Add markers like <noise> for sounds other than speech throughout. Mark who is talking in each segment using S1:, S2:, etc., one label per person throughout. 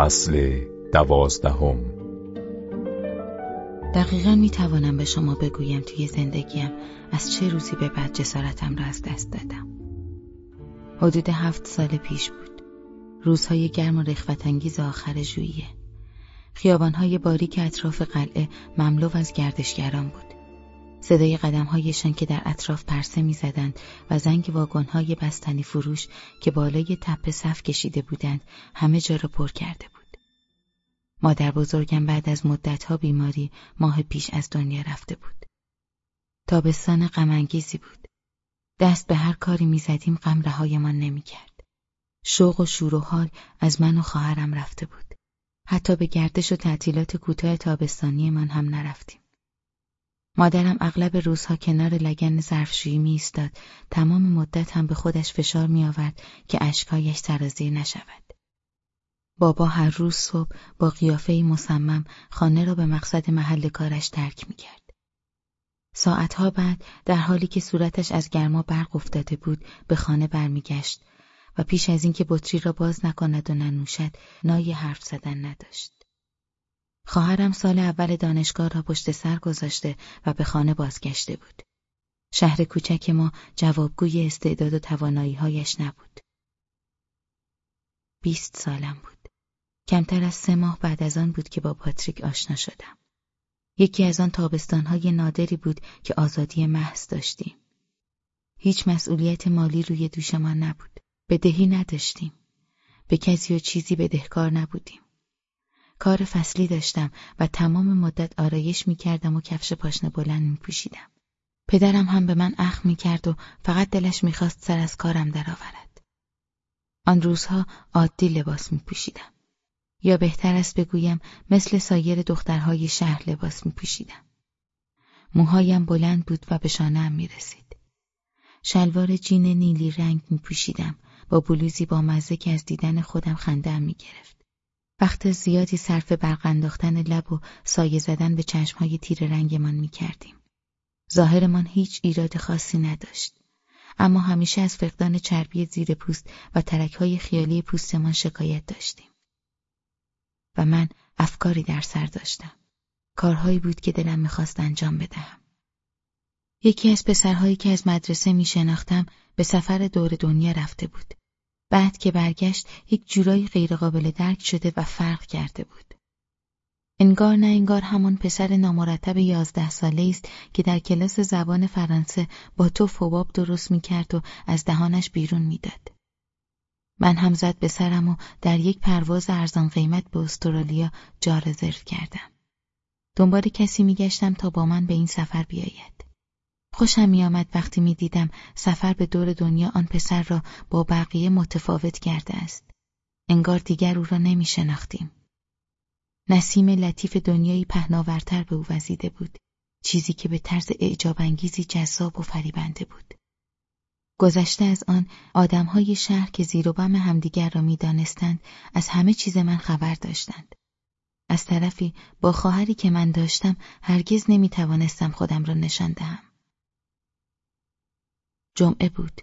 S1: فصل دوازدهم.
S2: دقیقا می توانم به شما بگویم توی زندگیم از چه روزی به بعد جسارتم را از دست دادم. حدود هفت سال پیش بود. روزهای گرم و رخوتانگیز آخر ژوئیه. خیابانهای باریک اطراف قلعه مملو از گردشگران بود. صدای قدمهایشان که در اطراف پرسه می‌زدند و زنگ واگنهای بستنی فروش که بالای تپه صف کشیده بودند همه جا را پر کرده بود. مادر بزرگم بعد از مدتها بیماری ماه پیش از دنیا رفته بود. تابستان غمانگیزی بود. دست به هر کاری می‌زدیم غم رهایمان نمی‌کرد. شوق و شور و حال از من و خواهرم رفته بود. حتی به گردش و تعطیلات کوتاه تابستانی من هم نرفتیم. مادرم اغلب روزها کنار لگن ظرفشویی می ایستاد تمام مدت هم به خودش فشار می آورد که اشکهایش سرازیر نشود. بابا هر روز صبح با قیافه مصمم خانه را به مقصد محل کارش ترک می کرد. ساعتها بعد در حالی که صورتش از گرما برق افتاده بود به خانه برمیگشت و پیش از اینکه بطری را باز نکند و ننوشد نای حرف زدن نداشت. خواهرم سال اول دانشگاه را پشت سر گذاشته و به خانه بازگشته بود. شهر کوچک ما جوابگوی استعداد و تواناییهایش نبود. بیست سالم بود. کمتر از سه ماه بعد از آن بود که با پاتریک آشنا شدم. یکی از آن تابستانهای نادری بود که آزادی محض داشتیم. هیچ مسئولیت مالی روی دوشمان نبود. بدهی نداشتیم. به کسی و چیزی بدهکار نبودیم. کار فصلی داشتم و تمام مدت آرایش می کردم و کفش پاشنه بلند می پوشیدم. پدرم هم به من اخ می کرد و فقط دلش می‌خواست سر از کارم درآورد. آن روزها عادی لباس می پوشیدم. یا بهتر است بگویم مثل سایر دخترهای شهر لباس می پوشیدم. موهایم بلند بود و به شانهام می رسید. شلوار جین نیلی رنگ می پوشیدم با بلوزی با مزه که از دیدن خودم خنده می گرفت. وقت زیادی صرف برق انداختن لب و سایه زدن به چشمهای تیر رنگمان می کردیم. ظاهرمان هیچ ایراد خاصی نداشت. اما همیشه از فقدان چربی زیر پوست و ترکهای خیالی پوستمان شکایت داشتیم. و من افکاری در سر داشتم. کارهایی بود که دلم می‌خواست انجام بدهم. یکی از پسرهایی که از مدرسه می شناختم به سفر دور دنیا رفته بود. بعد که برگشت یک جورایی غیرقابل درک شده و فرق کرده بود. انگار نه انگار همان پسر نامرتب یازده ساله است که در کلاس زبان فرانسه با تو فوباب درست می‌کرد و از دهانش بیرون می‌داد. من هم زد به سرم و در یک پرواز ارزان قیمت به استرالیا جا رزرو کردم. دنبال کسی میگشتم تا با من به این سفر بیاید. خوشم میآمد وقتی می‌دیدم سفر به دور دنیا آن پسر را با بقیه متفاوت کرده است. انگار دیگر او را نمی شناختیم. نسیم لطیف دنیایی پهناورتر به او وزیده بود. چیزی که به طرز اعجاب انگیزی جذاب و فریبنده بود. گذشته از آن آدمهای شهر که زیر و بم همدیگر را می‌دانستند از همه چیز من خبر داشتند. از طرفی با خواهری که من داشتم هرگز نمی توانستم خودم را نشان دهم. جمعه بود.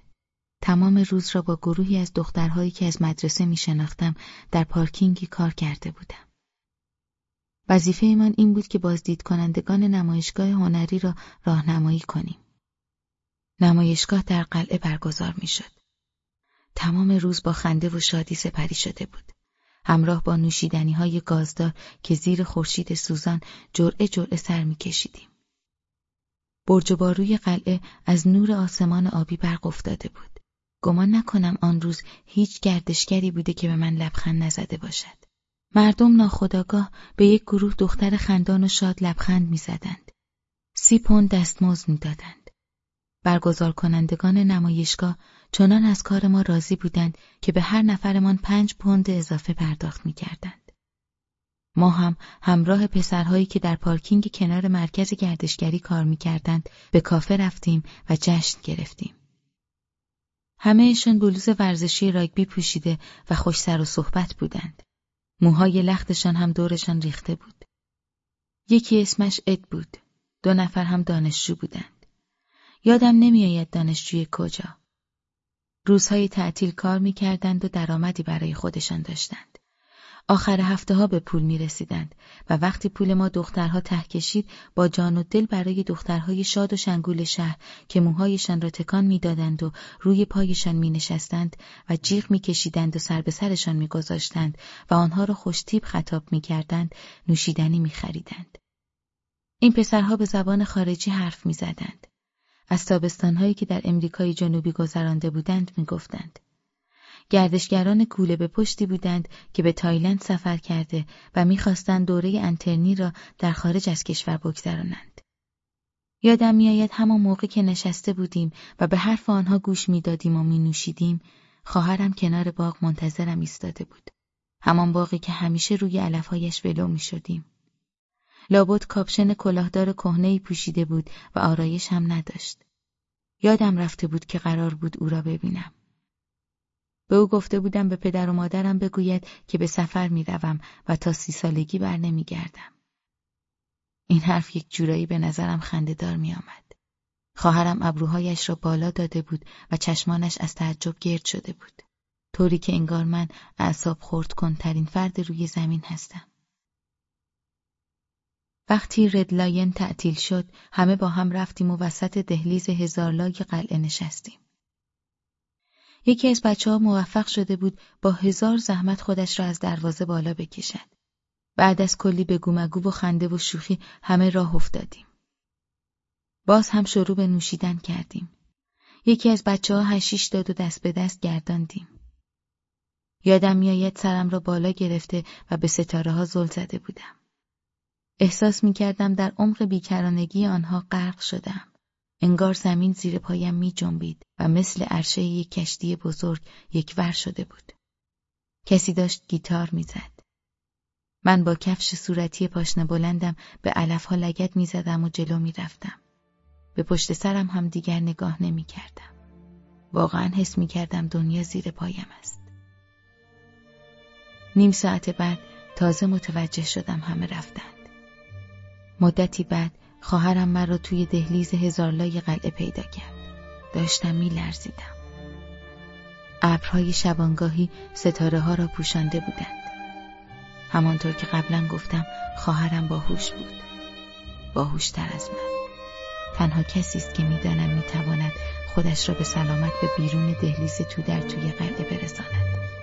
S2: تمام روز را با گروهی از دخترهایی که از مدرسه می شناختم در پارکینگی کار کرده بودم. وظیفه من این بود که بازدید کنندگان نمایشگاه هنری را راهنمایی کنیم. نمایشگاه در قلعه برگزار می شد. تمام روز با خنده و شادی سپری شده بود. همراه با نوشیدنی های گازدار که زیر خورشید سوزان جرعه جرعه سر می کشیدیم. برج باروی قلعه از نور آسمان آبی برق افتاده بود. گمان نکنم آن روز هیچ گردشگری بوده که به من لبخند نزده باشد. مردم ناخداگاه به یک گروه دختر خندان و شاد لبخند می‌زدند. سی پوند دستمزد می‌دادند. برگزار کنندگان نمایشگاه چنان از کار ما راضی بودند که به هر نفرمان پنج پوند اضافه پرداخت می‌کردند. ما هم همراه پسرهایی که در پارکینگ کنار مرکز گردشگری کار می‌کردند به کافه رفتیم و جشن گرفتیم. همهشان بلوز ورزشی راگبی پوشیده و خوش سر و صحبت بودند. موهای لختشان هم دورشان ریخته بود. یکی اسمش اد بود. دو نفر هم دانشجو بودند. یادم نمیآید دانشجوی کجا. روزهای تعطیل کار می‌کردند و درآمدی برای خودشان داشتند. آخر هفته ها به پول می رسیدند و وقتی پول ما دخترها ته کشید با جان و دل برای دخترهای شاد و شنگول شهر که موهایشان را تکان می‌دادند و روی پایشان می نشستند و جیغ می کشیدند و سر به سرشان می گذاشتند و آنها را خوشتیب خطاب می کردند نوشیدنی می خریدند. این پسرها به زبان خارجی حرف می زدند. از تابستانهایی که در امریکای جنوبی گذرانده بودند می گفتند. گردشگران کوله به پشتی بودند که به تایلند سفر کرده و می‌خواستند دوره انترنی را در خارج از کشور بگذرانند. یادم میآید همان موقع که نشسته بودیم و به حرف آنها گوش می‌دادیم و می نوشیدیم خواهرم کنار باغ منتظرم ایستاده بود. همان باقی که همیشه روی علفهایش ولو می شدیم. لابد کاپشن کلاهدار کهنهای پوشیده بود و آرایش هم نداشت. یادم رفته بود که قرار بود او را ببینم. به او گفته بودم به پدر و مادرم بگوید که به سفر می‌روم و تا سی سالگی بر نمیگردم. این حرف یک جورایی به نظرم خندهدار می آمد. خواهرم ابروهایش را بالا داده بود و چشمانش از تعجب گرد شده بود. طوری که انگار من اعصاب خورد کنترین فرد روی زمین هستم. وقتی ردلاین تعطیل شد همه با هم رفتیم و وسط دهلیز هزارلای قلعه نشستیم. یکی از بچه ها موفق شده بود با هزار زحمت خودش را از دروازه بالا بکشد. بعد از کلی بگو مگو و خنده و شوخی همه راه افتادیم. باز هم شروع به نوشیدن کردیم. یکی از بچه ها هشیش داد و دست به دست گرداندیم. یادم میآید سرم را بالا گرفته و به ستاره ها زل زده بودم. احساس می کردم در عمق بیکرانگی آنها غرق شدم. انگار زمین زیر پایم می جنبید و مثل عرشه یک کشتی بزرگ ور شده بود. کسی داشت گیتار می‌زد. من با کفش صورتی پاشنه بلندم به علفها لگت می زدم و جلو می رفتم. به پشت سرم هم دیگر نگاه نمی کردم. واقعا حس می کردم دنیا زیر پایم است. نیم ساعت بعد تازه متوجه شدم همه رفتند. مدتی بعد خواهرم مرا توی دهلیز هزارلای قلعه پیدا کرد. داشتم میلرزیدم. ابرهای شبانگاهی ستاره ها را پوشانده بودند. همانطور که قبلا گفتم خواهرم باهوش بود. باهوشتر از من. تنها کسی است که می‌دانم می‌تواند خودش را به سلامت به بیرون دهلیز تو در توی قلعه برساند.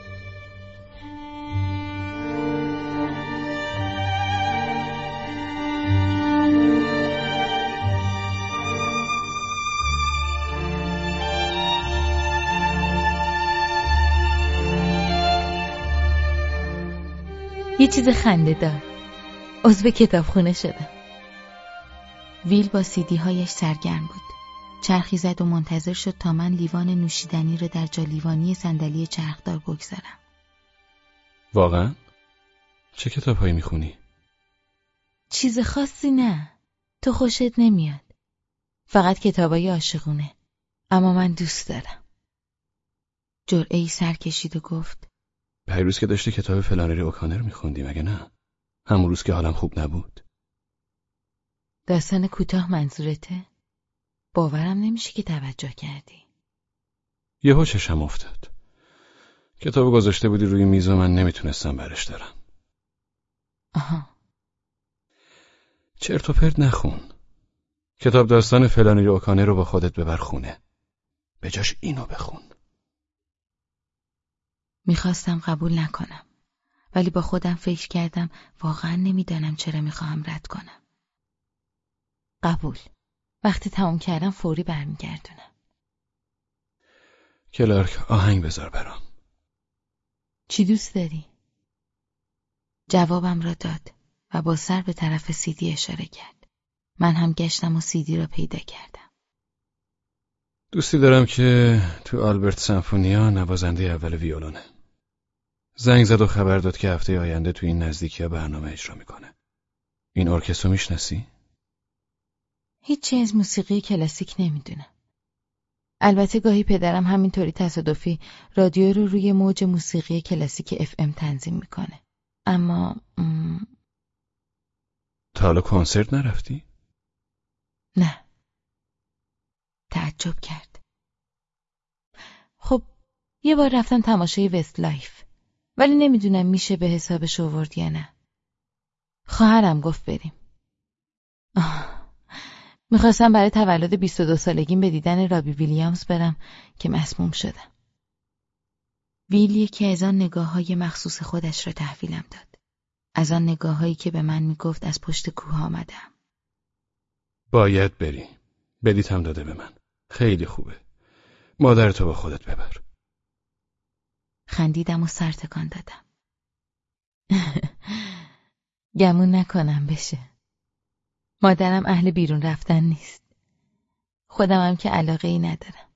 S2: یه چیز خنده دار. عضو کتابخونه شدم. ویل با سیدی هایش سرگرم بود. چرخی زد و منتظر شد تا من لیوان نوشیدنی را در جالیوانی صندلی چرخدار بگذارم.
S3: واقعا؟ چه کتاب هایی می‌خونی؟
S2: چیز خاصی نه. تو خوشت نمیاد. فقط کتابای عاشقونه. اما من دوست دارم. جرعه ای سر کشید و گفت
S3: پیروز که داشتی کتاب فلانری اوکانر میخوندی مگه نه؟ همون روز که حالم خوب نبود.
S2: داستان کوتاه منظورته؟ باورم نمیشه که توجه کردی.
S3: یهو چشم افتاد. کتاب گذاشته بودی روی میز و من نمی‌تونستم برش دارم
S2: آها.
S3: چرت و پرت نخون. کتاب داستان فلانری اوکانر رو با خودت ببر خونه. به جاش اینو بخون.
S2: می‌خواستم قبول نکنم. ولی با خودم فکر کردم واقعا نمی‌دانم چرا می‌خواهم رد کنم. قبول. وقتی تمام کردم فوری برمیگردونم.
S3: کلارک آهنگ بذار برام.
S2: چی دوست داری؟ جوابم را داد و با سر به طرف سیدی اشاره کرد. من هم گشتم و سیدی را پیدا کردم.
S3: دوستی دارم که تو آلبرت سمفونیا نوازنده اول ویولونه. زنگ زد و خبر داد که هفته آینده تو این نزدیکی برنامه اجرا می‌کنه. این ارکستر می‌شناسی؟
S2: هیچی از موسیقی کلاسیک نمی‌دونم. البته گاهی پدرم همینطوری تصادفی رادیو رو روی موج موسیقی کلاسیک اف ام تنظیم می‌کنه. اما
S3: تا حالا کنسرت نرفتی؟
S2: نه. تعجب کرد. خب یه بار رفتم تماشای وست لایف. ولی نمی‌دونم میشه به حسابش آورد یا نه. خواهرم گفت بریم. می‌خواستم برای تولد 22 سالگیم به دیدن رابی ویلیامز برم که مسموم شدم. ویل یکی از آن نگاه های مخصوص خودش را تحویلم داد. از آن نگاه هایی که به من می‌گفت از پشت کوه آمدم.
S3: باید بری. بلیت هم داده به من. خیلی خوبه. مادر تو با خودت ببر.
S2: خندیدم و سر تکان دادم. <laughs> گمون نکنم بشه. مادرم اهل بیرون رفتن نیست. خودم هم که علاقه ای ندارم.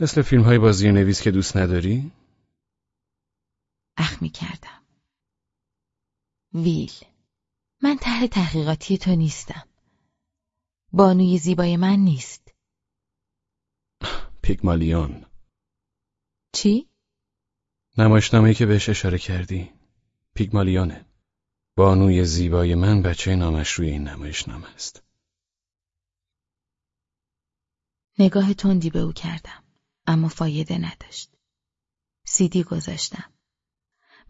S3: مثل فیلم های بازی نویس که دوست نداری؟
S2: اخ می کردم. ویل من ته تحقیقاتی تو نیستم. بانوی زیبای من نیست.
S3: پیگمالیون
S2: چی؟
S3: نمایشنامه‌ای که بهش اشاره کردی پیگمالیونه بانوی زیبای من بچه نامش روی این نمایشنامه است
S2: نگاه تندی به او کردم اما فایده نداشت سیدی گذاشتم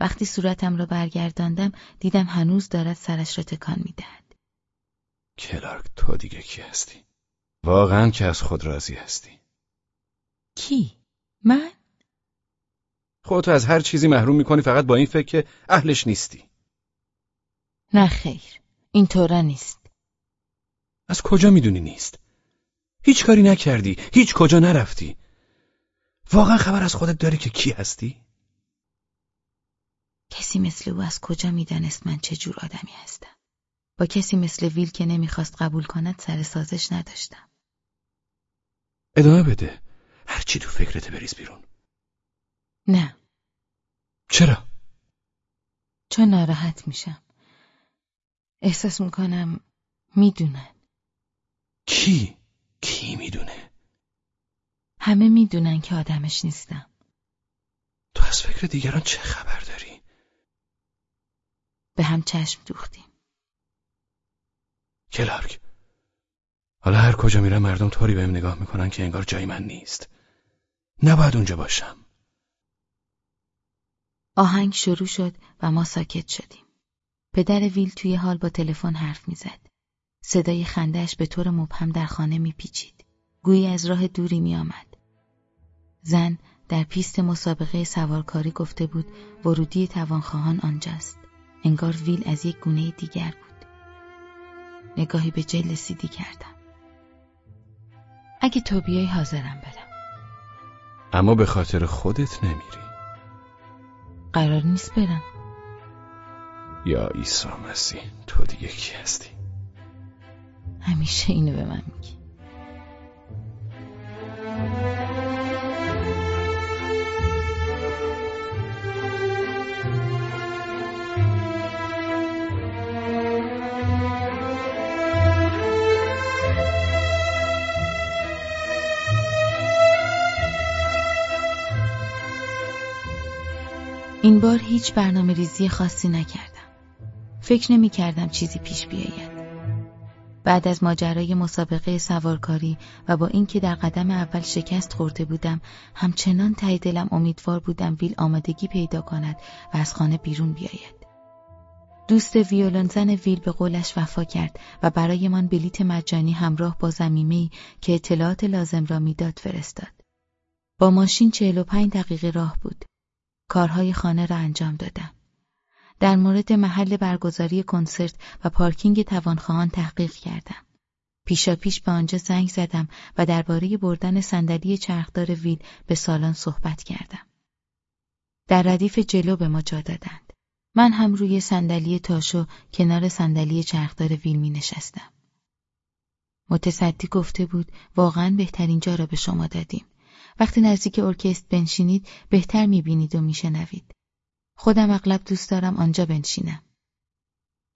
S2: وقتی صورتم را برگرداندم دیدم هنوز دارد سرش را تکان می‌دهد
S3: کلارک تو دیگه کی هستی؟ واقعا که از خود راضی هستی
S2: کی؟ من؟
S3: خودتو از هر چیزی محروم می‌کنی فقط با این فکر که اهلش نیستی.
S2: نه خیر اینطورا نیست.
S3: از کجا می‌دونی نیست؟ هیچ کاری نکردی هیچ کجا نرفتی. واقعا خبر از خودت داری که کی هستی؟
S2: کسی مثل او از کجا می‌دانست من چه جور آدمی هستم؟ با کسی مثل ویل که نمی‌خواست قبول کند سر سازش نداشتم.
S3: ادامه بده. هر چی تو فکرت بریز بیرون.
S2: نه.
S3: چرا؟
S2: چون ناراحت میشم احساس می‌کنم می‌دونن
S3: کی؟ کی می‌دونه؟
S2: همه می‌دونن که آدمش نیستم
S3: تو از فکر دیگران چه خبر داری؟
S2: به هم چشم دوختیم
S3: کلارک حالا هر کجا میرم مردم طوری بهم نگاه می‌کنن که انگار جای من نیست نباید اونجا باشم
S2: آهنگ شروع شد و ما ساکت شدیم. پدر ویل توی حال با تلفن حرف می‌زد. صدای خندهش به طور مبهم در خانه میپیچید. گویی از راه دوری میآمد. زن در پیست مسابقه سوارکاری گفته بود ورودی توانخواهان آنجاست. انگار ویل از یک گونه دیگر بود. نگاهی به جل سیدی کردم. اگه تو بیای حاضرم برم.
S3: اما به خاطر خودت نمیری.
S2: قرار نیست برم.
S3: یا عیسی مسیح تو دیگه کی هستی؟
S2: همیشه اینو به من میگی. بار هیچ برنامه ریزی خاصی نکردم. فکر نمی کردم چیزی پیش بیاید. بعد از ماجرای مسابقه سوارکاری و با اینکه در قدم اول شکست خورده بودم همچنان ته دلم امیدوار بودم ویل آمادگی پیدا کند و از خانه بیرون بیاید. دوست ویولون زن ویل به قولش وفا کرد و برایمان بلیت مجانی همراه با زمیمه‌ای که اطلاعات لازم را می‌داد فرستاد. با ماشین 45 دقیقه راه بود. کارهای خانه را انجام دادم. در مورد محل برگزاری کنسرت و پارکینگ توانخواهان تحقیق کردم. پیشا پیش به آنجا زنگ زدم و درباره بردن صندلی چرخدار ویل به سالن صحبت کردم. در ردیف جلو به ما جا دادند. من هم روی صندلی تاشو کنار صندلی چرخدار ویل می نشستم. متصدی گفته بود واقعا بهترین جا را به شما دادیم. وقتی نزدیک ارکست بنشینید بهتر می‌بینید و میشنوید. خودم اغلب دوست دارم آنجا بنشینم.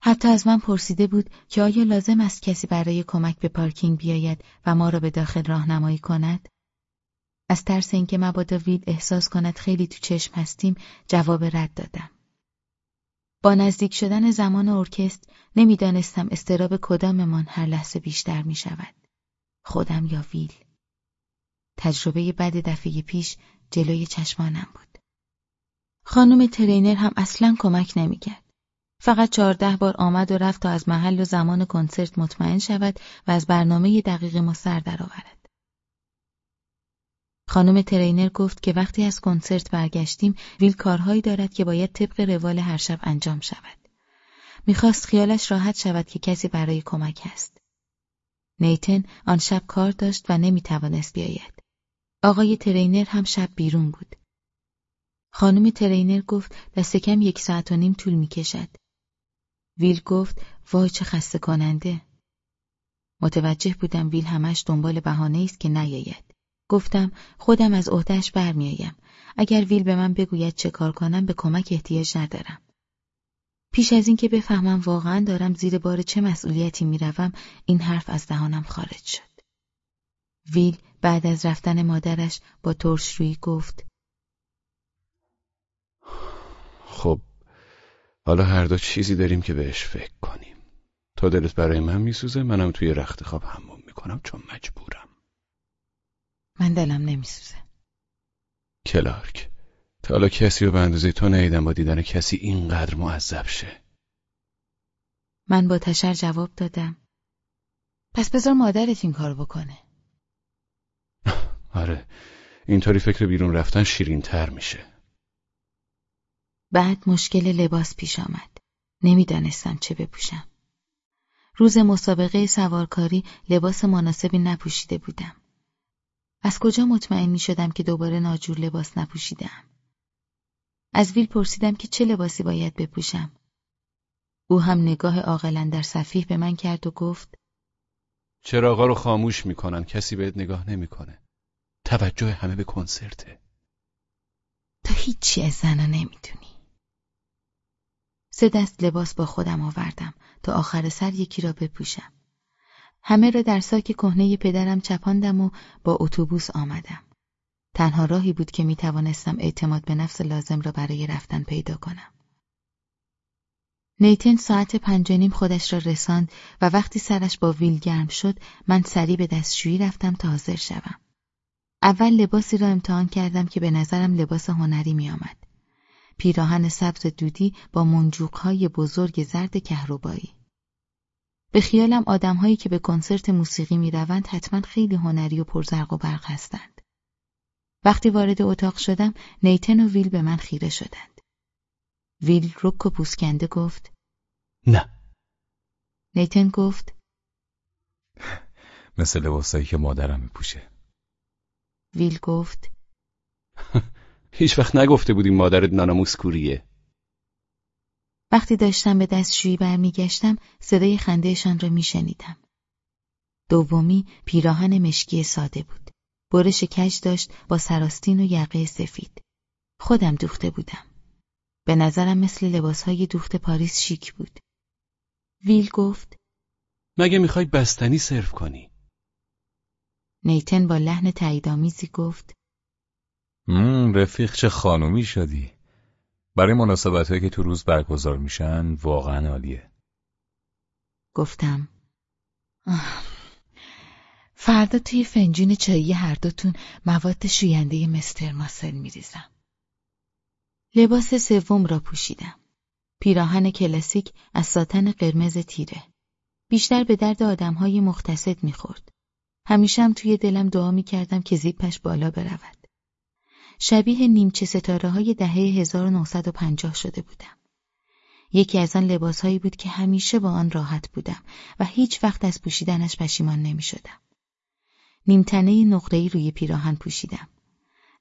S2: حتی از من پرسیده بود که آیا لازم است کسی برای کمک به پارکینگ بیاید و ما را به داخل راهنمایی کند؟ از ترس اینکه مبادا ویل احساس کند خیلی تو چشم هستیم جواب رد دادم. با نزدیک شدن زمان ارکست نمی‌دانستم استراب کداممان هر لحظه بیشتر می شود. خودم یا ویل. تجربه بد دفعه پیش جلوی چشمانم بود. خانم ترینر هم اصلا کمک نمی‌کرد. فقط چهارده بار آمد و رفت تا از محل و زمان کنسرت مطمئن شود و از برنامه دقیق ما سر درآورد. خانم ترینر گفت که وقتی از کنسرت برگشتیم ویل کارهایی دارد که باید طبق روال هر شب انجام شود. می‌خواست خیالش راحت شود که کسی برای کمک است. نیتن آن شب کار داشت و نمی‌توانست بیاید. آقای ترینر هم شب بیرون بود. خانم ترینر گفت دست کم یک ساعت و نیم طول می‌کشد. ویل گفت وای چه خسته کننده. متوجه بودم ویل همش دنبال بهانه است که نیاید. گفتم خودم از عهدهش برمیآیم. اگر ویل به من بگوید چه کار کنم به کمک احتیاج ندارم. پیش از اینکه بفهمم واقعا دارم زیر بار چه مسئولیتی می‌روم این حرف از دهانم خارج شد. ویل بعد از رفتن مادرش با ترشرویی گفت.
S3: خب حالا هر دو چیزی داریم که بهش فکر کنیم. تا دلت برای من میسوزه منم توی رخت خواب حموم می‌کنم چون مجبورم.
S2: من دلم نمیسوزه.
S3: کلارک تا حالا کسی رو به اندازه تو ندیدم با دیدن کسی اینقدر معذب شه.
S2: من با تشر جواب دادم. پس بذار مادرت این کار بکنه. <laughs>
S3: آره. اینطوری فکر بیرون رفتن شیرین تر میشه.
S2: بعد مشکل لباس پیش آمد. نمی‌دانستم چه بپوشم. روز مسابقه سوارکاری لباس مناسبی نپوشیده بودم. از کجا مطمئن می شدم که دوباره ناجور لباس نپوشیدم از ویل پرسیدم که چه لباسی باید بپوشم. او هم نگاه عاقلا در صفیح به من کرد و گفت
S3: چراغا رو خاموش می‌کنن کسی بهت نگاه نمی‌کنه. توجه همه به کنسرته.
S2: تو هیچی از زنا نمی‌دونی. سه دست لباس با خودم آوردم تا آخر سر یکی را بپوشم. همه را در ساک کهنه پدرم چپاندم و با اتوبوس آمدم. تنها راهی بود که می توانستم اعتماد به نفس لازم را برای رفتن پیدا کنم. نیتن ساعت پنج نیم خودش را رساند و وقتی سرش با ویل گرم شد من سریع به دستشویی رفتم تا حاضر شوم. اول لباسی را امتحان کردم که به نظرم لباس هنری می آمد. پیراهن سبز دودی با منجوقهای بزرگ زرد کهربایی. به خیالم آدمهایی که به کنسرت موسیقی می روند حتما خیلی هنری و پرزرق و برق هستند. وقتی وارد اتاق شدم نیتن و ویل به من خیره شدند. ویل رک و پوسکنده گفت
S3: نه
S2: نیتن گفت
S1: مثل لباسایی که مادرم میپوشه
S2: ویل گفت <laughs>
S3: هیچ وقت نگفته بودیم مادرت ناناموس کوریه
S2: وقتی داشتم به دستشویی برمیگشتم صدای خندهشان را میشنیدم. دومی پیراهن مشکی ساده بود. برش کج داشت با سراستین و یقه سفید. خودم دوخته بودم. به نظرم مثل لباسهای دوخت پاریس شیک بود. ویل گفت
S3: مگه می‌خوای بستنی سرو کنی؟
S2: نیتن با لحن تاییدآمیزی گفت
S1: مم رفیق چه خانومی شدی برای مناسبت که تو روز برگزار میشن واقعا عالیه
S2: گفتم آه. فردا توی فنجون چایی هر دوتون مواد شوینده مستر ماسل میریزم لباس سوم را پوشیدم پیراهن کلاسیک از ساتن قرمز تیره بیشتر به درد آدمهای مختصد می‌خورد همیشه توی دلم دعا می‌کردم که زیپش بالا برود شبیه نیمچه ستاره های دهه 1950 شده بودم. یکی از آن لباسهایی بود که همیشه با آن راحت بودم و هیچ وقت از پوشیدنش پشیمان نمی شدم. نیمتنه نقره‌ای روی پیراهن پوشیدم.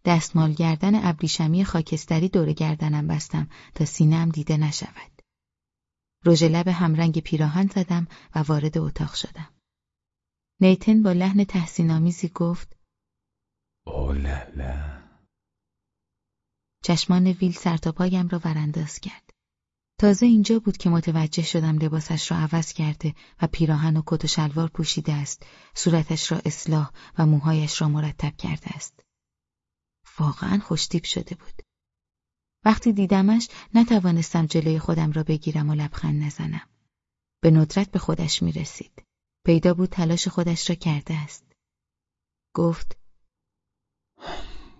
S2: دستمال گردن ابریشمی خاکستری دور گردنم بستم تا سینم دیده نشود. رژ لب همرنگ پیراهن زدم و وارد اتاق شدم. نیتن با لحن تحسینآمیزی گفت:
S1: اولالا
S2: چشمان ویل سرتاپایم را ورانداز کرد. تازه اینجا بود که متوجه شدم لباسش را عوض کرده و پیراهن و کت و شلوار پوشیده است، صورتش را اصلاح و موهایش را مرتب کرده است. واقعا خوشتیب شده بود. وقتی دیدمش نتوانستم جلوی خودم را بگیرم و لبخند نزنم. به ندرت به خودش می رسید. پیدا بود تلاش خودش را کرده است. گفت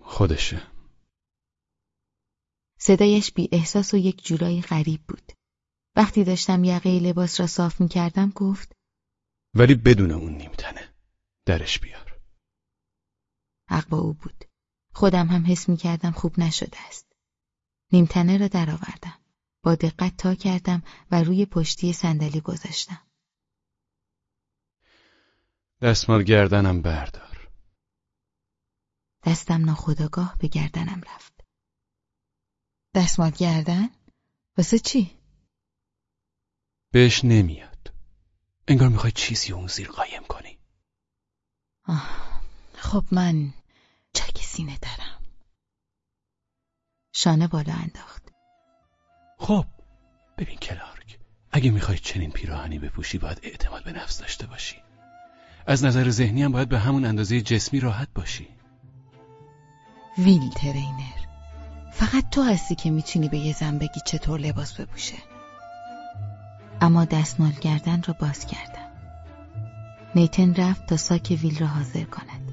S3: خودشه
S2: صدایش بی احساس و یک جورایی غریب بود. وقتی داشتم یقه لباس را صاف می کردم گفت
S3: ولی بدون اون نیمتنه. درش بیار.
S2: حق با او بود. خودم هم حس می کردم خوب نشده است. نیمتنه را درآوردم. با دقت تا کردم و روی پشتی صندلی گذاشتم.
S3: دستمال گردنم بردار.
S2: دستم ناخداگاه به گردنم رفت. دستمال گردن؟ واسه چی؟
S3: بهش نمیاد. انگار می‌خوای چیزی اون زیر قایم کنی.
S2: آه، خب من چک سینه دارم. شانه بالا انداخت.
S3: خب ببین کلارک اگه می‌خوای چنین پیراهنی بپوشی باید اعتماد به نفس داشته باشی. از نظر ذهنی هم باید به همون اندازه جسمی راحت باشی.
S2: ویل ترینر فقط تو هستی که می‌تونی به یه زن بگی چطور لباس بپوشه. اما دستمال گردن را باز کردم. نیتن رفت تا ساک ویل را حاضر کند.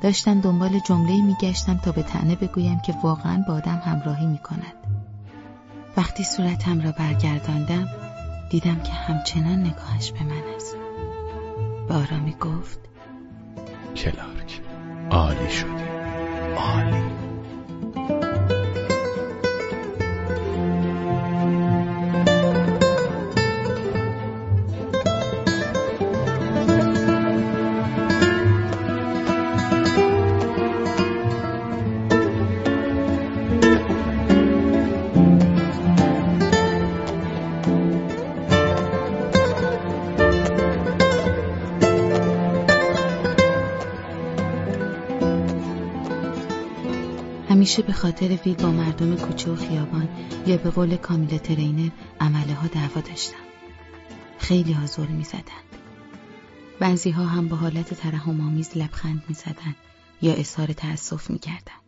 S2: داشتم دنبال جمله میگشتم تا به تنه بگویم که واقعا با آدم همراهی می‌کند. وقتی صورتم را برگرداندم دیدم که همچنان نگاهش به من است. به آرامی گفت
S3: کلارک عالی شدی. عالی.
S2: همیشه به خاطر ویل با مردم کوچه و خیابان یا به قول کامیل ترینر عمله ها دعوا داشتم. خیلی ها زور می زدند. بعضی ها هم با حالت ترحم آمیز لبخند می زدند یا اظهار تأسف می کردن.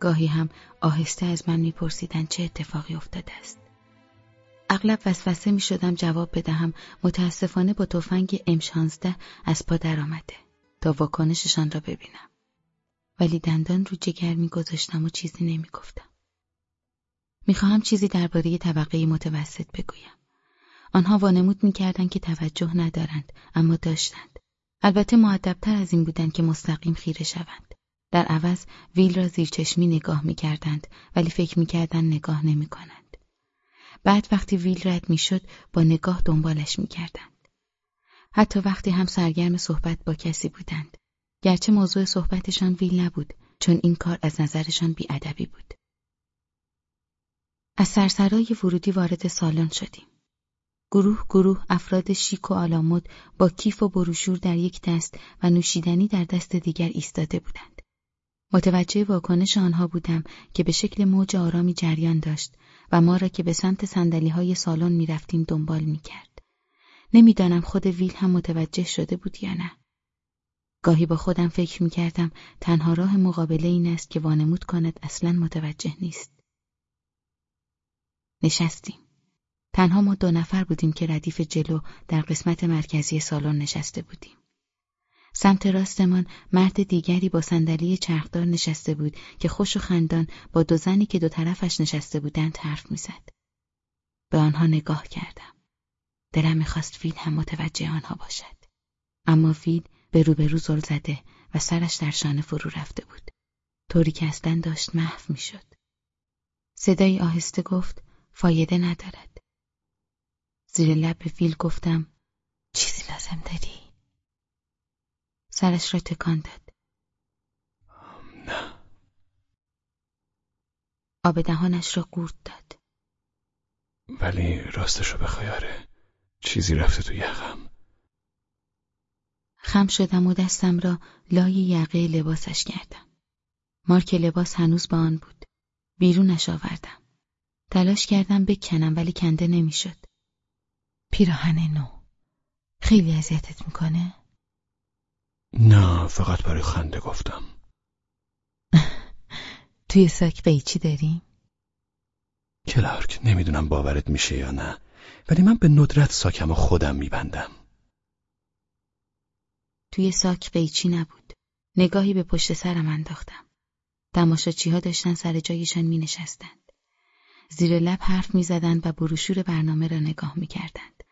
S2: گاهی هم آهسته از من می پرسیدن چه اتفاقی افتاده است. اغلب وسوسه می شدم جواب بدهم متاسفانه با تفنگ ام 16 از پا درآمده تا واکنششان را ببینم. ولی دندان رو جگر میگذاشتم و چیزی نمی‌گفتم. می‌خواهم چیزی درباره طبقه متوسط بگویم. آنها وانمود می‌کردند که توجه ندارند اما داشتند. البته معدبتر از این بودند که مستقیم خیره شوند. در عوض ویل را زیر چشمی نگاه می‌کردند ولی فکر می‌کردند نگاه نمی‌کنند. بعد وقتی ویل رد می‌شد با نگاه دنبالش می‌کردند. حتی وقتی هم سرگرم صحبت با کسی بودند. گرچه موضوع صحبتشان ویل نبود چون این کار از نظرشان بیادبی بود. از سرسرای ورودی وارد سالن شدیم. گروه گروه افراد شیک و آلامد با کیف و بروشور در یک دست و نوشیدنی در دست دیگر ایستاده بودند. متوجه واکنش آنها بودم که به شکل موج آرامی جریان داشت و ما را که به سمت سندلی های سالن می رفتیم دنبال می کرد. نمی‌دانم خود ویل هم متوجه شده بود یا نه. گاهی با خودم فکر می کردم تنها راه مقابله این است که وانمود کند اصلا متوجه نیست. نشستیم. تنها ما دو نفر بودیم که ردیف جلو در قسمت مرکزی سالن نشسته بودیم. سمت راستمان مرد دیگری با صندلی چرخدار نشسته بود که خوش و خندان با دو زنی که دو طرفش نشسته بودند حرف می‌زد. به آنها نگاه کردم. دلم می‌خواست فیل هم متوجه آنها باشد. اما فیل به روبرو زل زده و سرش در شانه فرو رفته بود. طوری که اصلا داشت محو می‌شد. صدایی آهسته گفت فایده ندارد. زیر لب به فیل گفتم چیزی لازم داری؟ سرش را تکان داد.
S3: نه.
S2: آب دهانش را قورت داد.
S3: ولی راستشو بخوای آره چیزی رفته تو یقم.
S2: خم شدم و دستم را لای یقه لباسش کردم. مارک لباس هنوز با آن بود. بیرونش آوردم. تلاش کردم بکنم ولی کنده نمی‌شد. پیراهن نو. خیلی اذیتت می‌کنه؟
S3: نه فقط برای خنده گفتم. <laughs>
S2: توی ساک قیچی داریم؟
S3: کلارک نمی‌دونم باورت میشه یا نه ولی من به ندرت ساکم و خودم میبندم.
S2: توی ساک قیچی نبود. نگاهی به پشت سرم انداختم. تماشاچی ها داشتن سر جایشان می نشستند. زیر لب حرف می‌زدند و بروشور برنامه را نگاه می‌کردند.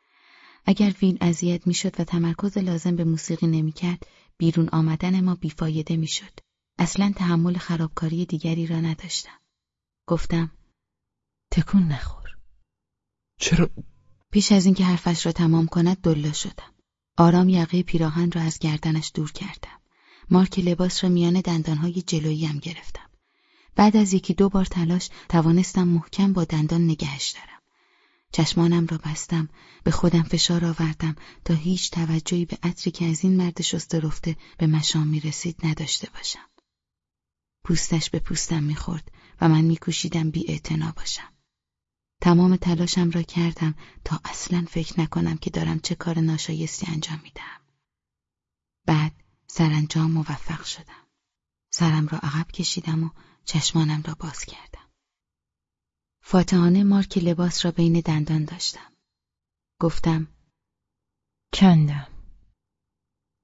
S2: اگر ویل اذیت می‌شد و تمرکز لازم به موسیقی نمی‌کرد، بیرون آمدن ما بیفایده می‌شد. اصلا تحمل خرابکاری دیگری را نداشتم. گفتم تکون نخور.
S3: چرا؟
S2: پیش از اینکه حرفش را تمام کند دلا شدم. آرام یقه پیراهن را از گردنش دور کردم. مارک لباس را میان دندانهای جلوییم گرفتم. بعد از یکی دو بار تلاش توانستم محکم با دندان نگهش دارم. چشمانم را بستم به خودم فشار آوردم تا هیچ توجهی به عطری که از این مرد شسته رفته به مشام می رسید نداشته باشم. پوستش به پوستم می‌خورد و من میکوشیدم بی باشم. تمام تلاشم را کردم تا اصلا فکر نکنم که دارم چه کار ناشایستی انجام می‌دهم. بعد سرانجام موفق شدم. سرم را عقب کشیدم و چشمانم را باز کردم. فاتحانه مارک لباس را بین دندان داشتم. گفتم کندم.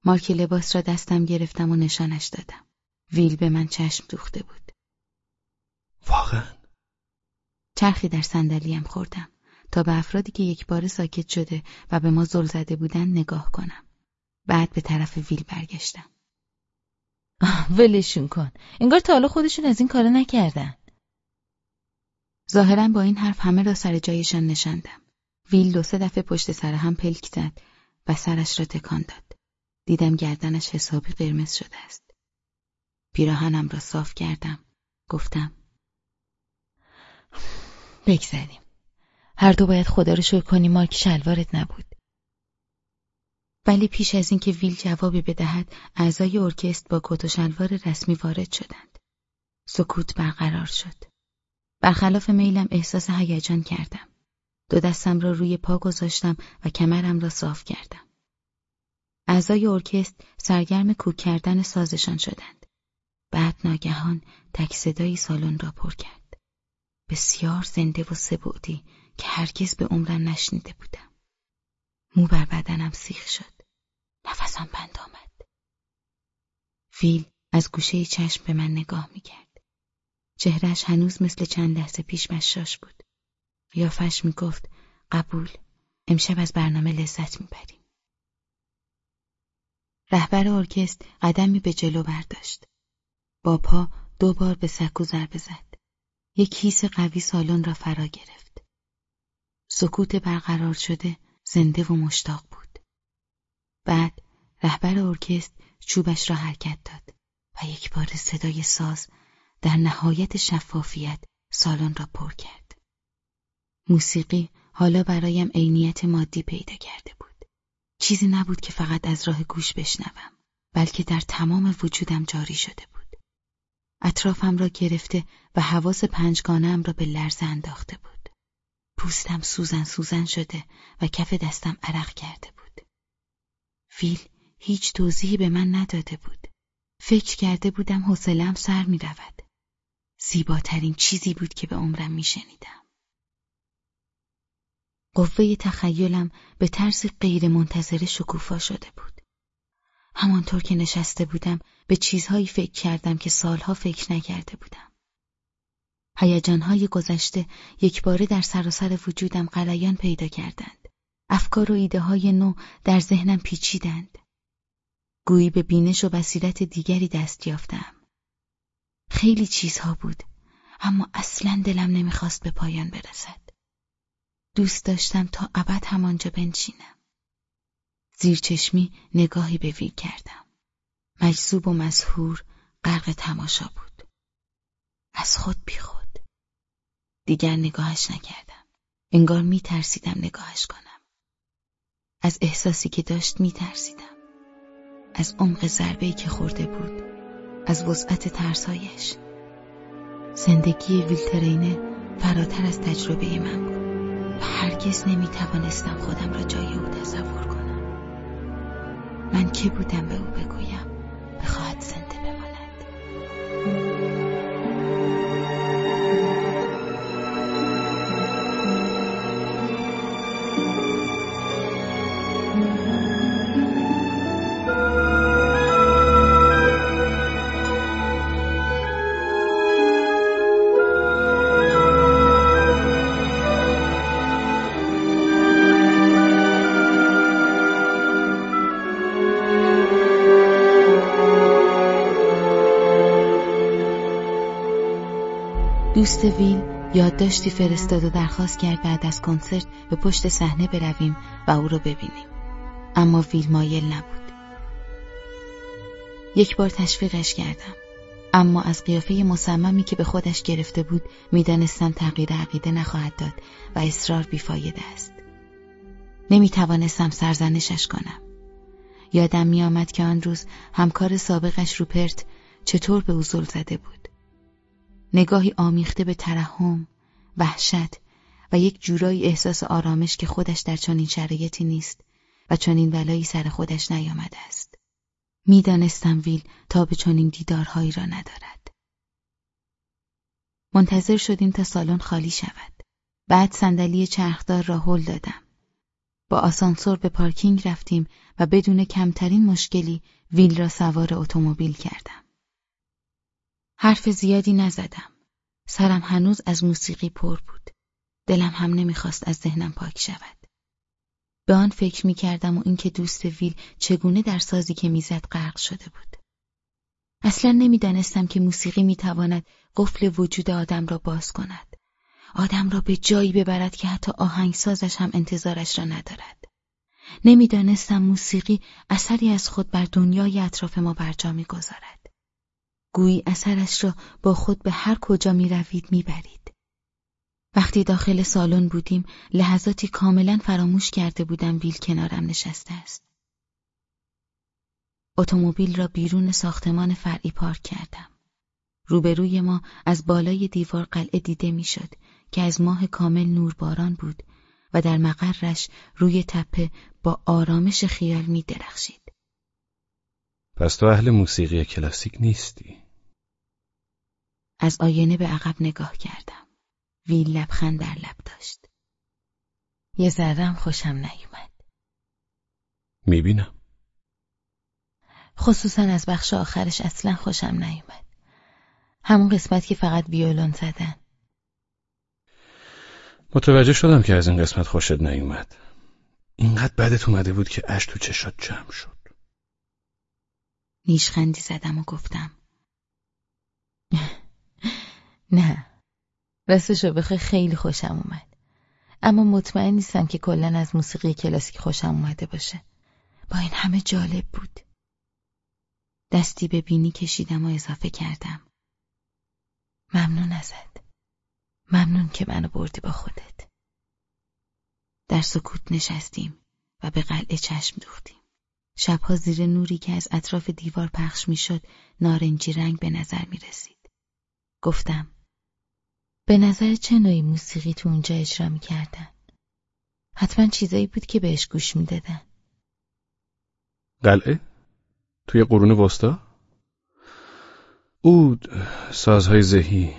S2: مارک لباس را دستم گرفتم و نشانش دادم. ویل به من چشم دوخته بود.
S3: واقعا؟
S2: چرخی در صندلیم خوردم تا به افرادی که یک بار ساکت شده و به ما زل زده بودن نگاه کنم. بعد به طرف ویل برگشتم.
S4: ولشون کن. انگار تا حالا خودشون از این کارا نکردن.
S2: ظاهرا با این حرف همه را سر جایشان نشاندم. ویل دو سه دفعه پشت سر هم پلک زد و سرش را تکان داد. دیدم گردنش حسابی قرمز شده است. پیراهنم را صاف کردم. گفتم
S4: بگذریم. هر دو باید خدا رو شکر کنیم مارک شلوارت نبود.
S2: ولی پیش از اینکه ویل جوابی بدهد اعضای ارکست با کت و شلوار رسمی وارد شدند. سکوت برقرار شد. برخلاف میلم احساس هیجان کردم. دو دستم را روی پا گذاشتم و کمرم را صاف کردم. اعضای ارکست سرگرم کوک کردن سازشان شدند. بعد ناگهان تک صدایی سالن را پر کرد. بسیار زنده و سبودی که هرگز به عمرم نشنیده بودم مو بر بدنم سیخ شد نفسم بند آمد. فیل از گوشه چشم به من نگاه می‌کرد. چهرش هنوز مثل چند لحظه پیش مشاش بود. قیافش می‌گفت قبول امشب از برنامه لذت می‌بریم. رهبر ارکست قدمی به جلو برداشت. با پا دو بار به سکو ضربه زد. یک کیس قوی سالن را فرا گرفت. سکوت برقرار شده زنده و مشتاق بود. بعد رهبر ارکست چوبش را حرکت داد و یک بار صدای ساز در نهایت شفافیت سالن را پر کرد. موسیقی حالا برایم عینیت مادی پیدا کرده بود. چیزی نبود که فقط از راه گوش بشنوم، بلکه در تمام وجودم جاری شده بود. اطرافم را گرفته و حواس پنجگانم را به لرزه انداخته بود. پوستم سوزن سوزن شده و کف دستم عرق کرده بود. ویل هیچ توضیحی به من نداده بود. فکر کرده بودم حوصله‌ام سر می رود. زیباترین چیزی بود که به عمرم می شنیدم. قوه تخیلم به طرز غیر منتظره شکوفا شده بود. همانطور که نشسته بودم به چیزهایی فکر کردم که سالها فکر نکرده بودم. هیجانهای گذشته یک باره در سراسر وجودم قلیان پیدا کردند. افکار و ایده های نو در ذهنم پیچیدند. گویی به بینش و بصیرت دیگری دست یافتم. خیلی چیزها بود اما اصلا دلم نمی‌خواست به پایان برسد. دوست داشتم تا ابد همانجا بنشینم. زیرچشمی نگاهی به ویل کردم. مجذوب و مسهور غرق تماشا بود. از خود بی خود. دیگر نگاهش نکردم. انگار می ترسیدم نگاهش کنم. از احساسی که داشت می ترسیدم. از عمق ضربه‌ای که خورده بود از وسعت ترسایش زندگی ویلترینه فراتر از تجربه من بود و هرگز نمی‌توانستم خودم را جای او تصور کنم من که بودم به او بگویم؟ بخواهد دوست ویل یادداشتی فرستاد و درخواست کرد بعد از کنسرت به پشت صحنه برویم و او را ببینیم. اما ویل مایل نبود. یک بار تشویقش کردم. اما از قیافه مصممی که به خودش گرفته بود می‌دانستم تغییر عقیده نخواهد داد و اصرار بیفایده است. نمی توانستم سرزنشش کنم. یادم می آمد که آن روز همکار سابقش روپرت چطور به او زل زده بود. نگاهی آمیخته به ترحم وحشت و یک جورایی احساس آرامش که خودش در چنین شرایطی نیست و چنین ولایی سر خودش نیامده است می‌دانستم ویل تا به چنین دیدارهایی را ندارد. منتظر شدیم تا سالن خالی شود. بعد صندلی چرخدار را هل دادم. با آسانسور به پارکینگ رفتیم و بدون کمترین مشکلی ویل را سوار اتومبیل کردم. حرف زیادی نزدم. سرم هنوز از موسیقی پر بود. دلم هم نمی‌خواست از ذهنم پاک شود. به آن فکر می کردم و اینکه دوست ویل چگونه در سازی که می‌زد غرق شده بود. اصلا نمی‌دانستم که موسیقی می‌تواند قفل وجود آدم را باز کند. آدم را به جایی ببرد که حتی آهنگسازش هم انتظارش را ندارد. نمی‌دانستم موسیقی اثری از خود بر دنیای اطراف ما برجا می‌گذارد. گویی اثرش را با خود به هر کجا می روید می برید. وقتی داخل سالن بودیم لحظاتی کاملا فراموش کرده بودم ویل کنارم نشسته است. اتومبیل را بیرون ساختمان فرعی پارک کردم. روبروی ما از بالای دیوار قلعه دیده می‌شد که از ماه کامل نورباران بود و در مقرش روی تپه با آرامش خیال می درخشید.
S3: پس تو اهل موسیقی کلاسیک نیستی؟
S2: از آینه به عقب نگاه کردم. ویل لبخند در لب داشت.
S4: یه ذرم خوشم نیومد.
S3: می‌بینم.
S4: خصوصا از بخش آخرش اصلا خوشم نیومد. همون قسمت که فقط ویولون زدن.
S3: متوجه شدم که از این قسمت خوشت نیومد. اینقدر بدت اومده بود که اش تو چشات جمع شد.
S2: نیشخندی زدم و گفتم.
S4: نه. راستشو بخوای خیلی خوشم اومد. اما مطمئن نیستم که کلا از موسیقی کلاسیک خوشم اومده باشه. با این همه جالب بود.
S2: دستی به بینی کشیدم و اضافه کردم.
S4: ممنون ازت. ممنون که منو بردی با خودت.
S2: در سکوت نشستیم و به قلعه چشم دوختیم. شبها زیر نوری که از اطراف دیوار پخش می‌شد نارنجی رنگ به نظر می رسید. گفتم
S4: به نظر چه نوعی موسیقی تو اونجا اجرا می‌کردن؟ حتما چیزایی بود که بهش گوش می‌دادن.
S3: قلعه؟ توی قرون وسطا؟ اود سازهای ذهی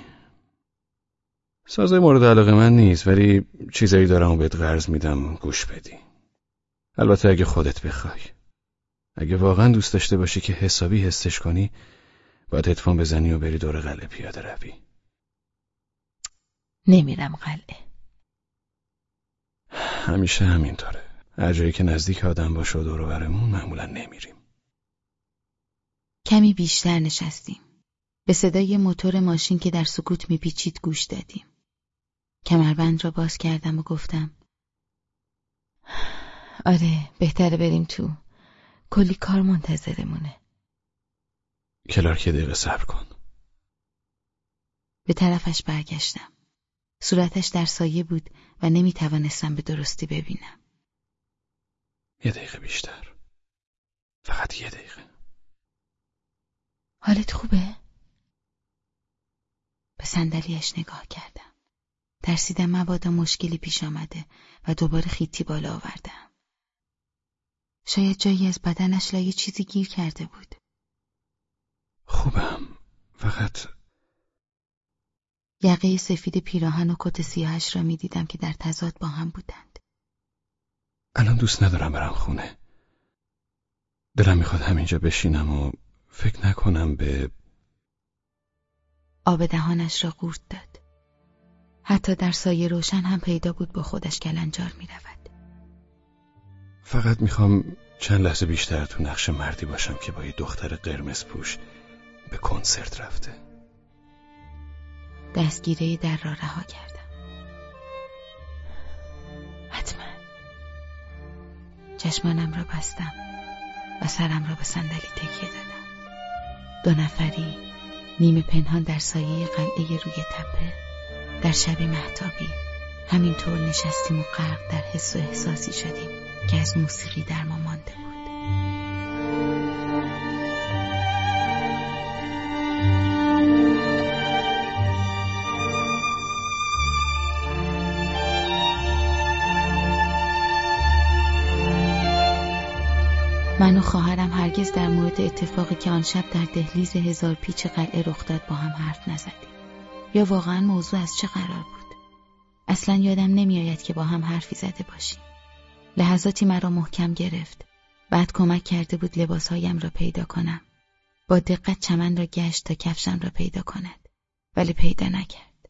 S3: سازهای مورد علاقه من نیست ولی چیزایی دارم و بهت قرض میدم گوش بدی البته اگه خودت بخوای اگه واقعا دوست داشته باشی که حسابی حسش کنی باید هدفون بزنی و بری دور قلعه پیاده روی
S4: نمیرم قلعه.
S3: همیشه همینطوره. هر جایی که نزدیک آدم باشه و دور برمون معمولا نمیریم.
S2: کمی بیشتر نشستیم. به صدای موتور ماشین که در سکوت میپیچید گوش دادیم. کمربند را باز کردم و گفتم
S4: آره بهتره بریم تو. کلی کار منتظرمونه.
S3: کلارک دقیقه صبر کن.
S2: به طرفش برگشتم. صورتش در سایه بود و نمی توانستم به درستی ببینم.
S3: یه دقیقه بیشتر. فقط یه دقیقه.
S4: حالت خوبه؟
S2: به صندلیاش نگاه کردم. ترسیدم مبادا مشکلی پیش آمده و دوباره خیتی بالا آوردم. شاید جایی از بدنش لایه چیزی گیر کرده بود.
S3: خوبم. فقط
S2: یقه سفید پیراهن و کت سیاهش را می‌دیدم که در تضاد با هم بودند.
S3: الان دوست ندارم برم خونه. دلم می‌خواد همینجا بشینم و فکر نکنم به
S2: آب دهانش را قورت داد. حتی در سایه روشن هم پیدا بود با خودش کلنجار می رود.
S3: فقط می‌خوام چند لحظه بیشتر تو نقش مردی باشم که با یه دختر قرمز پوش به کنسرت رفته.
S2: دستگیره در را رها کردم.
S4: حتما.
S2: چشمانم را بستم و سرم را به صندلی تکیه دادم. دو نفری نیمه پنهان در سایه قلعه روی تپه در شبی محتابی همینطور نشستیم و غرق در حس و احساسی شدیم که از موسیقی در ما مانده. من و خواهرم هرگز در مورد اتفاقی که آن شب در دهلیز هزار پیچ قلعه رخ داد با هم حرف نزدیم. یا واقعا موضوع از چه قرار بود؟ اصلا یادم نمیآید که با هم حرفی زده باشیم. لحظاتی مرا محکم گرفت. بعد کمک کرده بود لباسهایم را پیدا کنم. با دقت چمن را گشت تا کفشم را پیدا کند. ولی پیدا نکرد.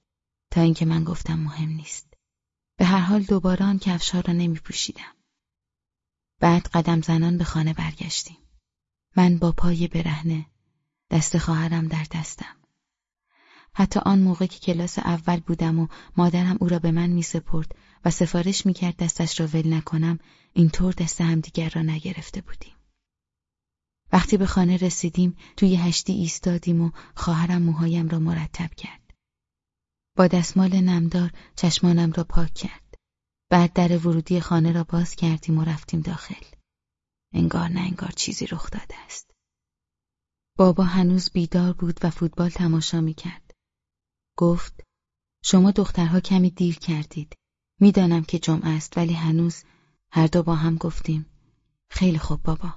S2: تا اینکه من گفتم مهم نیست. به هر حال دوباره آن کفشها را نمی پوشیدم. بعد قدم زنان به خانه برگشتیم. من با پای برهنه دست خواهرم در دستم. حتی آن موقع که کلاس اول بودم و مادرم او را به من می سپرد و سفارش می کرد دستش را ول نکنم اینطور دست همدیگر را نگرفته بودیم. وقتی به خانه رسیدیم توی هشتی ایستادیم و خواهرم موهایم را مرتب کرد. با دستمال نمدار چشمانم را پاک کرد. بعد در ورودی خانه را باز کردیم و رفتیم داخل. انگار نه انگار چیزی رخ داده است. بابا هنوز بیدار بود و فوتبال تماشا می کرد. گفت شما دخترها کمی دیر کردید. می‌دانم که جمعه است ولی هنوز هر دو با هم گفتیم. خیلی خوب بابا.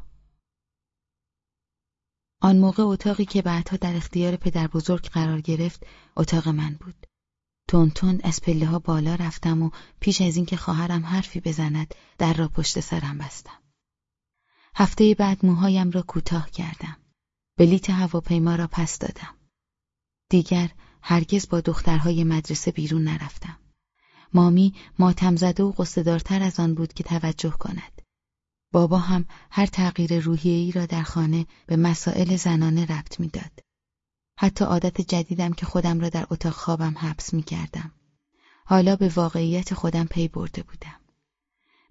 S2: آن موقع اتاقی که بعدها در اختیار پدر بزرگ قرار گرفت اتاق من بود. تون از پله ها بالا رفتم و پیش از اینکه خواهرم حرفی بزند در را پشت سرم بستم. هفته بعد موهایم را کوتاه کردم. بلیت هواپیما را پس دادم. دیگر هرگز با دخترهای مدرسه بیرون نرفتم. مامی ماتم زده و قصدارتر از آن بود که توجه کند. بابا هم هر تغییر روحیه‌ای را در خانه به مسائل زنانه ربط می‌داد. حتی عادت جدیدم که خودم را در اتاق خوابم حبس می کردم. حالا به واقعیت خودم پی برده بودم.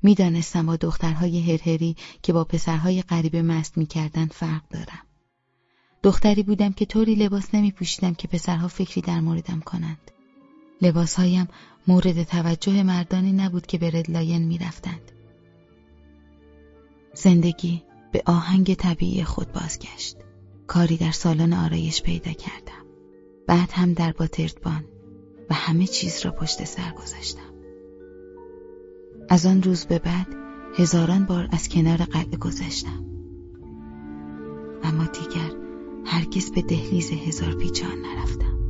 S2: می‌دانستم با دخترهای هرهری که با پسرهای غریبه مست می‌کردن فرق دارم. دختری بودم که طوری لباس نمی پوشیدم که پسرها فکری در موردم کنند. لباسهایم مورد توجه مردانی نبود که به ردلاین می رفتند. زندگی به آهنگ طبیعی خود بازگشت. کاری در سالن آرایش پیدا کردم. بعد هم در باتردبان و همه چیز را پشت سر گذاشتم. از آن روز به بعد هزاران بار از کنار قلعه گذشتم. اما دیگر هرگز به دهلیز هزار پیچان نرفتم.